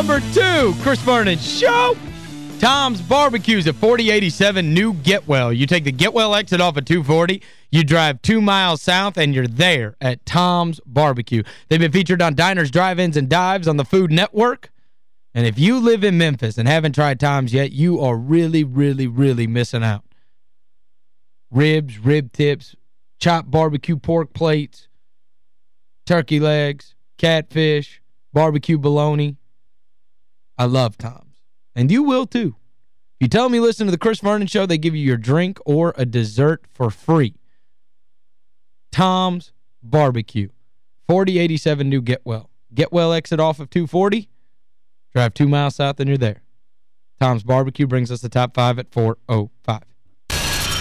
number two, Chris Vernon Show. Tom's Barbecues at 4087 New Getwell. You take the Getwell exit off of 240, you drive two miles south, and you're there at Tom's Barbecue. They've been featured on Diners, Drive-Ins, and Dives on the Food Network. And if you live in Memphis and haven't tried Tom's yet, you are really, really, really missing out. Ribs, rib tips, chopped barbecue pork plates, turkey legs, catfish, barbecue bologna. I love Tom's. And you will too. If you tell me listen to the Chris Vernon Show, they give you your drink or a dessert for free. Tom's Barbecue. 4087 New Getwell. Getwell exit off of 240. Drive two miles south and you're there. Tom's Barbecue brings us the top five at 405.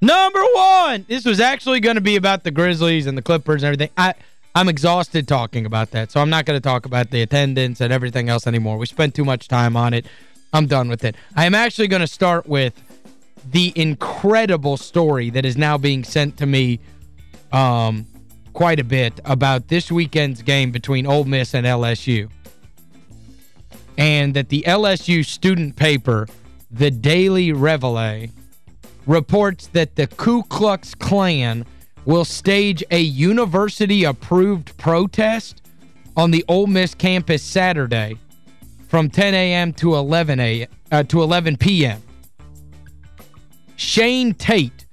Number one. This was actually going to be about the Grizzlies and the Clippers and everything. I, I'm exhausted talking about that, so I'm not going to talk about the attendance and everything else anymore. We spent too much time on it. I'm done with it. I am actually going to start with the incredible story that is now being sent to me um, quite a bit about this weekend's game between Ole Miss and LSU. And that the LSU student paper, the Daily Reveille, reports that the Ku Klux Klan will stage a university-approved protest on the Ole Miss campus Saturday from 10 a.m. to 11 a uh, to 11 p.m. Shane Tate,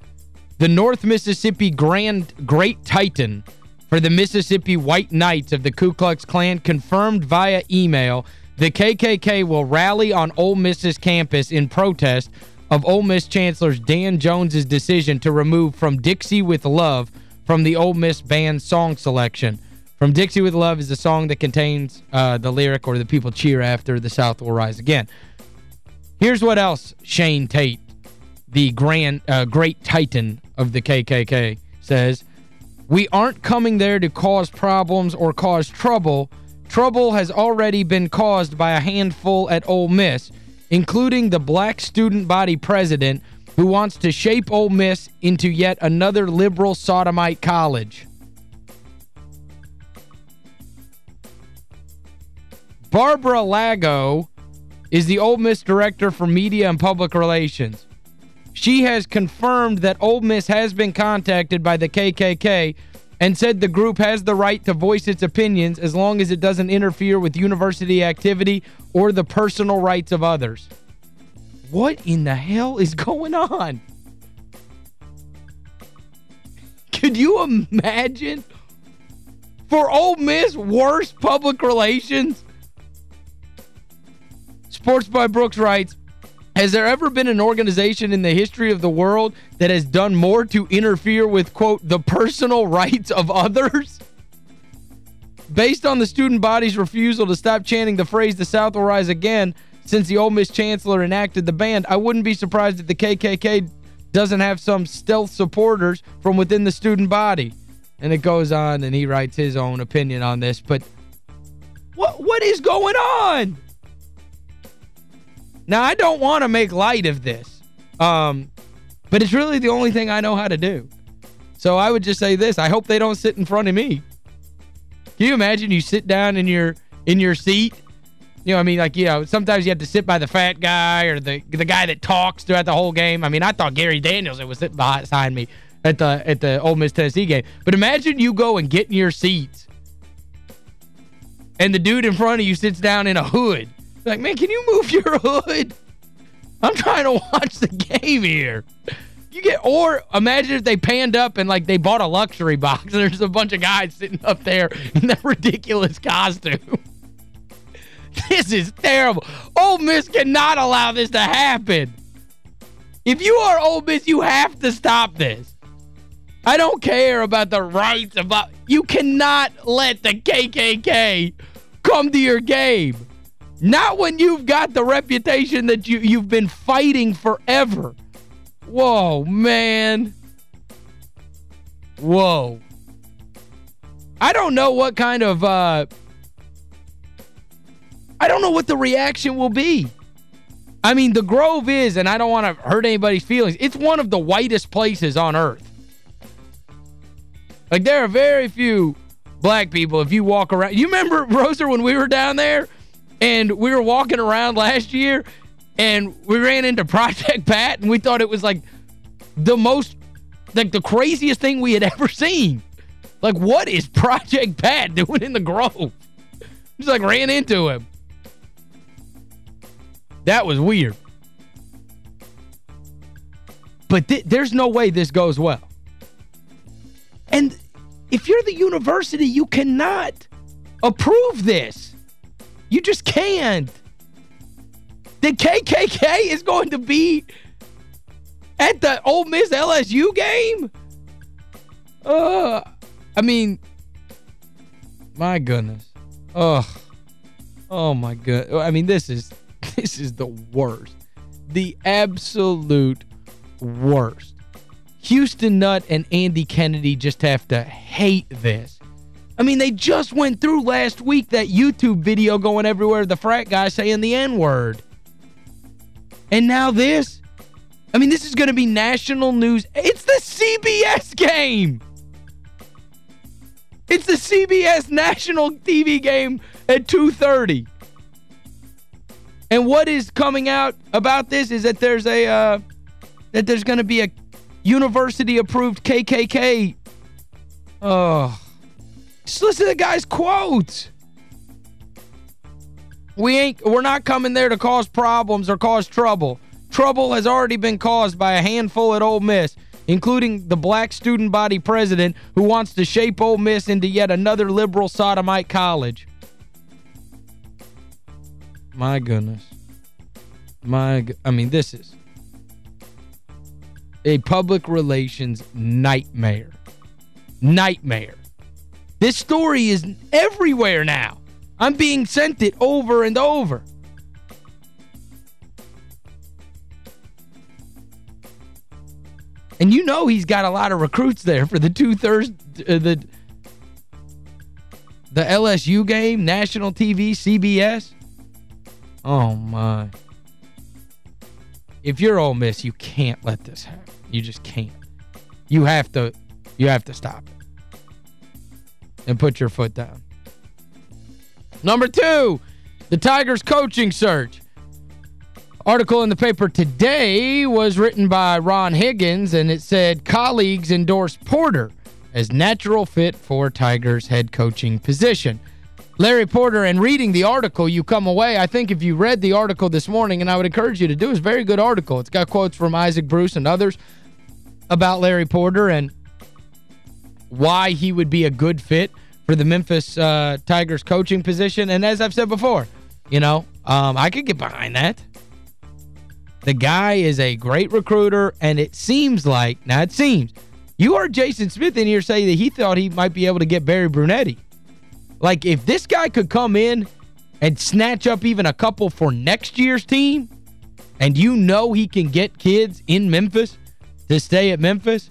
the North Mississippi Grand Great Titan for the Mississippi White Knights of the Ku Klux Klan, confirmed via email the KKK will rally on Ole Miss's campus in protest of Ole Miss Chancellor's Dan Jones's decision to remove From Dixie with Love from the Ole Miss band song selection. From Dixie with Love is a song that contains uh, the lyric or the people cheer after the South will rise again. Here's what else Shane Tate, the grand uh, great titan of the KKK, says. We aren't coming there to cause problems or cause trouble. Trouble has already been caused by a handful at Ole Miss including the black student body president who wants to shape Ole Miss into yet another liberal sodomite college. Barbara Lago is the Ole Miss Director for Media and Public Relations. She has confirmed that Ole Miss has been contacted by the KKK and said the group has the right to voice its opinions as long as it doesn't interfere with university activity or the personal rights of others. What in the hell is going on? Could you imagine? For Ole Miss, worst public relations? Sports by Brooks writes, has there ever been an organization in the history of the world that has done more to interfere with, quote, the personal rights of others? Based on the student body's refusal to stop chanting the phrase, the South will rise again, since the Ole Miss chancellor enacted the ban, I wouldn't be surprised if the KKK doesn't have some stealth supporters from within the student body. And it goes on, and he writes his own opinion on this. But what what is going on? Now, I don't want to make light of this. Um, but it's really the only thing I know how to do. So I would just say this. I hope they don't sit in front of me. Can you imagine you sit down in your in your seat? You know, I mean, like, you know, sometimes you have to sit by the fat guy or the the guy that talks throughout the whole game. I mean, I thought Gary Daniels it was sitting behind me at the at the Ole Miss Tennessee game. But imagine you go and get in your seats and the dude in front of you sits down in a hood. Like, man, can you move your hood? I'm trying to watch the game here. You get or imagine if they panned up and like they bought a luxury box and there's a bunch of guys sitting up there in that ridiculous costume. this is terrible. Ole Miss cannot allow this to happen. If you are Ole Miss, you have to stop this. I don't care about the rights about uh, you cannot let the KKK come to your game. Not when you've got the reputation that you you've been fighting forever Whoa, man. Whoa. I don't know what kind of... Uh, I don't know what the reaction will be. I mean, the Grove is, and I don't want to hurt anybody's feelings, it's one of the whitest places on earth. Like, there are very few black people, if you walk around... You remember, Roser, when we were down there, and we were walking around last year, and we ran into Project Pat, and we thought it was, like, the most, like, the craziest thing we had ever seen. Like, what is Project Pat doing in the Grove? Just, like, ran into him. That was weird. But th there's no way this goes well. And if you're the university, you cannot approve this. You just can't. The KKK is going to be at the Ole Miss LSU game? Uh, I mean, my goodness. Oh, oh my god. I mean, this is this is the worst. The absolute worst. Houston Nutt and Andy Kennedy just have to hate this. I mean, they just went through last week that YouTube video going everywhere, the frat guy saying the N-word. And now this? I mean, this is going to be national news. It's the CBS game. It's the CBS national TV game at 2.30. And what is coming out about this is that there's a uh, that there's going to be a university-approved KKK. Oh. Just listen to the guy's quotes. We ain't we're not coming there to cause problems or cause trouble. Trouble has already been caused by a handful at Ole Miss, including the black student body president who wants to shape Ole Miss into yet another liberal sodomite college. My goodness. My I mean this is a public relations nightmare. Nightmare. This story is everywhere now. I'm being sent it over and over. And you know he's got a lot of recruits there for the two-thirds, uh, the, the LSU game, national TV, CBS. Oh, my. If you're Ole Miss, you can't let this happen. You just can't. You have to you have to stop it. And put your foot down. Number two, the Tigers coaching search. Article in the paper today was written by Ron Higgins, and it said, colleagues endorse Porter as natural fit for Tigers head coaching position. Larry Porter, and reading the article, you come away, I think if you read the article this morning, and I would encourage you to do, it's a very good article. It's got quotes from Isaac Bruce and others about Larry Porter and why he would be a good fit for the Memphis uh, Tigers coaching position. And as I've said before, you know, um, I could get behind that. The guy is a great recruiter, and it seems like, now it seems, you heard Jason Smith in here say that he thought he might be able to get Barry Brunetti. Like, if this guy could come in and snatch up even a couple for next year's team, and you know he can get kids in Memphis to stay at Memphis,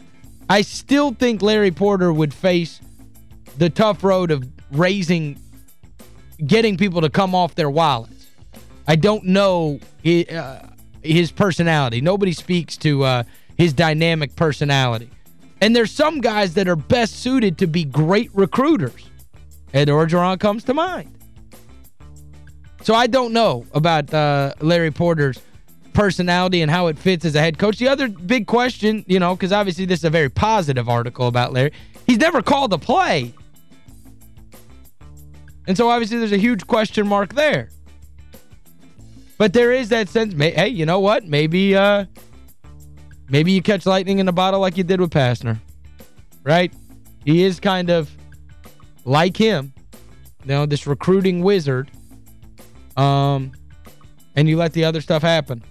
I still think Larry Porter would face the tough road of raising, getting people to come off their wallets. I don't know his, uh, his personality. Nobody speaks to uh, his dynamic personality. And there's some guys that are best suited to be great recruiters. Ed Orgeron comes to mind. So I don't know about uh, Larry Porter's personality and how it fits as a head coach. The other big question, you know, because obviously this is a very positive article about Larry, he's never called a play. And so obviously there's a huge question mark there. But there is that sense, hey, you know what? Maybe uh, maybe you catch lightning in a bottle like you did with Pastner. Right? He is kind of like him, you know, this recruiting wizard, um, and you let the other stuff happen.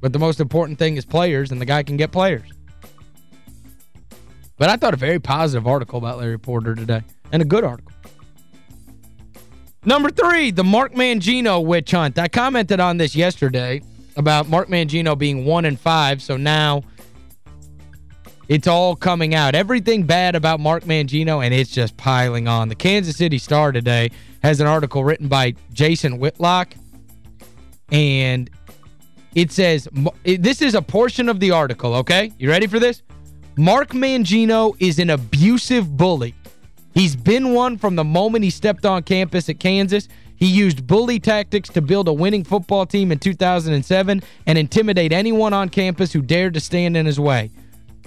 But the most important thing is players, and the guy can get players. But I thought a very positive article about Larry Porter today, and a good article. Number three, the Mark Mangino witch hunt. I commented on this yesterday about Mark Mangino being one and five, so now It's all coming out. Everything bad about Mark Mangino, and it's just piling on. The Kansas City Star today has an article written by Jason Whitlock, and it says, this is a portion of the article, okay? You ready for this? Mark Mangino is an abusive bully. He's been one from the moment he stepped on campus at Kansas. He used bully tactics to build a winning football team in 2007 and intimidate anyone on campus who dared to stand in his way.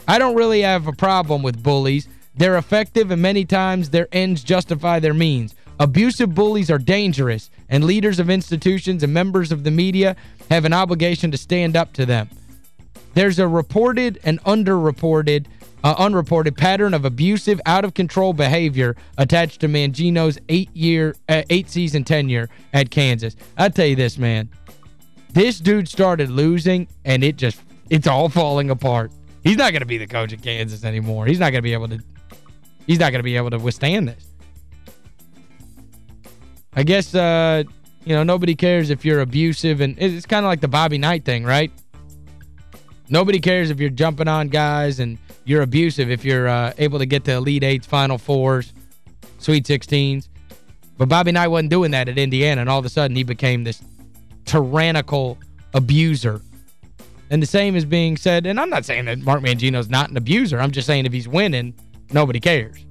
I don't really have a problem with bullies. They're effective and many times their ends justify their means. Abusive bullies are dangerous, and leaders of institutions and members of the media have an obligation to stand up to them. There's a reported and underreported uh, unreported pattern of abusive, out-of-control behavior attached to Mangino's eight-year, uh, eight-season tenure at Kansas. I tell you this, man. This dude started losing, and it just, it's all falling apart. He's not going to be the coach of Kansas anymore. He's not going to be able to, he's not going to be able to withstand this. I guess, uh, you know, nobody cares if you're abusive, and it's kind of like the Bobby Knight thing, right? Nobody cares if you're jumping on guys and you're abusive if you're uh, able to get to Elite Eights, Final Fours, Sweet 16s. But Bobby Knight wasn't doing that at Indiana, and all of a sudden he became this tyrannical abuser. And the same is being said, and I'm not saying that Mark Mangino's not an abuser. I'm just saying if he's winning, nobody cares.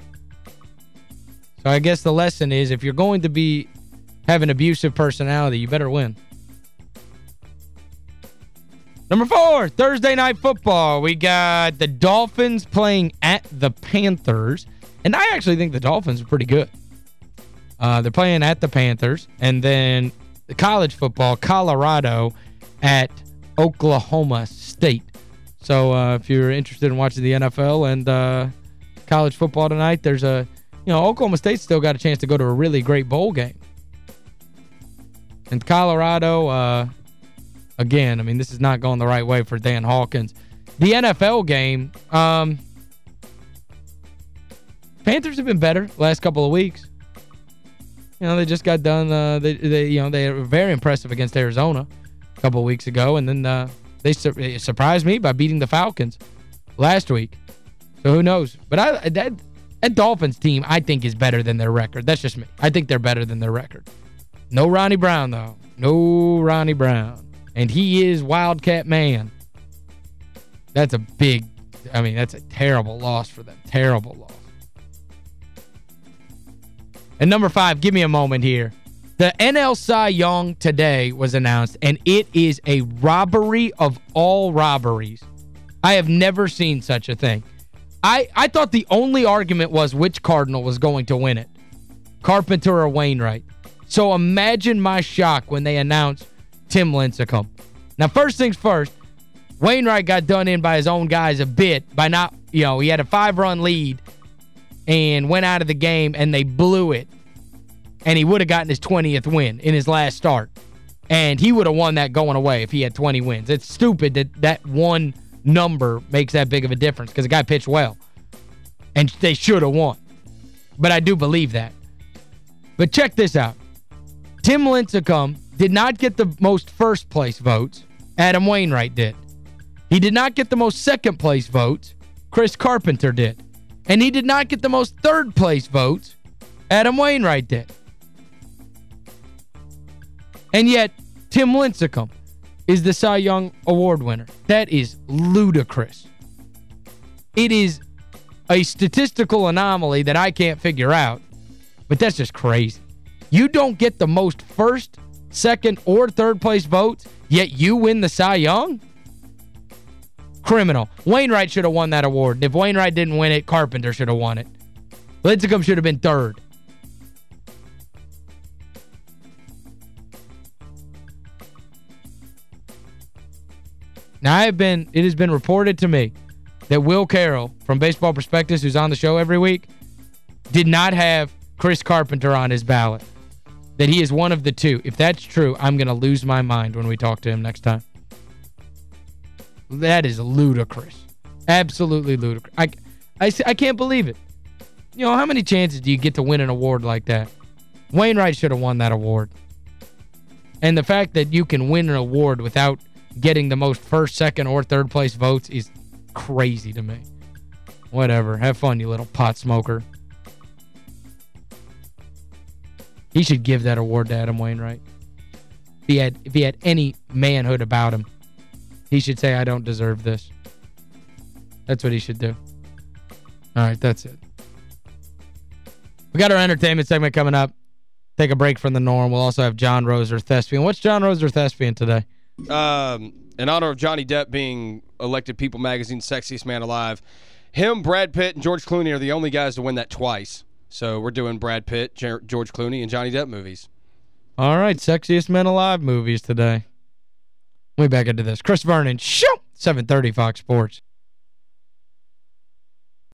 So I guess the lesson is if you're going to be have an abusive personality, you better win. Number four, Thursday Night Football. We got the Dolphins playing at the Panthers. And I actually think the Dolphins are pretty good. Uh, they're playing at the Panthers. And then the college football, Colorado at Oklahoma State. So uh, if you're interested in watching the NFL and uh, college football tonight, there's a, you know, Oklahoma State still got a chance to go to a really great bowl game. And Colorado, uh, again, I mean, this is not going the right way for Dan Hawkins. The NFL game, um, Panthers have been better last couple of weeks. You know, they just got done, uh, they, they, you know, they were very impressive against Arizona a couple of weeks ago, and then uh, they su surprised me by beating the Falcons last week. So who knows? But I that, that Dolphins team, I think, is better than their record. That's just me. I think they're better than their record. No Ronnie Brown, though. No Ronnie Brown. And he is Wildcat Man. That's a big, I mean, that's a terrible loss for them. Terrible loss. And number five, give me a moment here. The NL Cy Young today was announced, and it is a robbery of all robberies. I have never seen such a thing. I, I thought the only argument was which Cardinal was going to win it. Carpenter or Wainwright. So imagine my shock when they announced Tim Lincecum. Now, first things first, Wainwright got done in by his own guys a bit by not, you know, he had a five-run lead and went out of the game and they blew it. And he would have gotten his 20th win in his last start. And he would have won that going away if he had 20 wins. It's stupid that that one number makes that big of a difference because the guy pitched well. And they should have won. But I do believe that. But check this out. Tim Lincecum did not get the most first place votes. Adam Wainwright did. He did not get the most second place votes. Chris Carpenter did. And he did not get the most third place votes. Adam Wainwright did. And yet, Tim Lincecum is the Cy Young Award winner. That is ludicrous. It is a statistical anomaly that I can't figure out. But that's just crazy. You don't get the most first second, or third place votes, yet you win the Cy Young? Criminal. Wainwright should have won that award. If Wainwright didn't win it, Carpenter should have won it. Lincecum should have been third. Now, I have been, it has been reported to me that Will Carroll from Baseball Prospectus, who's on the show every week, did not have Chris Carpenter on his ballot that he is one of the two. If that's true, I'm going to lose my mind when we talk to him next time. That is ludicrous. Absolutely ludicrous. I, I, I can't believe it. You know, how many chances do you get to win an award like that? Wainwright should have won that award. And the fact that you can win an award without getting the most first, second, or third place votes is crazy to me. Whatever. Have fun, you little pot smoker. He should give that award to Adam Wainwright. If he had if he had any manhood about him, he should say, I don't deserve this. That's what he should do. All right, that's it. We got our entertainment segment coming up. Take a break from the norm. We'll also have John Roser Thespian. What's John Roser Thespian today? Um, in honor of Johnny Depp being elected People Magazine's Sexiest Man Alive, him, Brad Pitt, and George Clooney are the only guys to win that twice. So we're doing Brad Pitt, George Clooney, and Johnny Depp movies. All right, Sexiest Men Alive movies today. We back into this. Chris Vernon, shoot! 730 Fox Sports.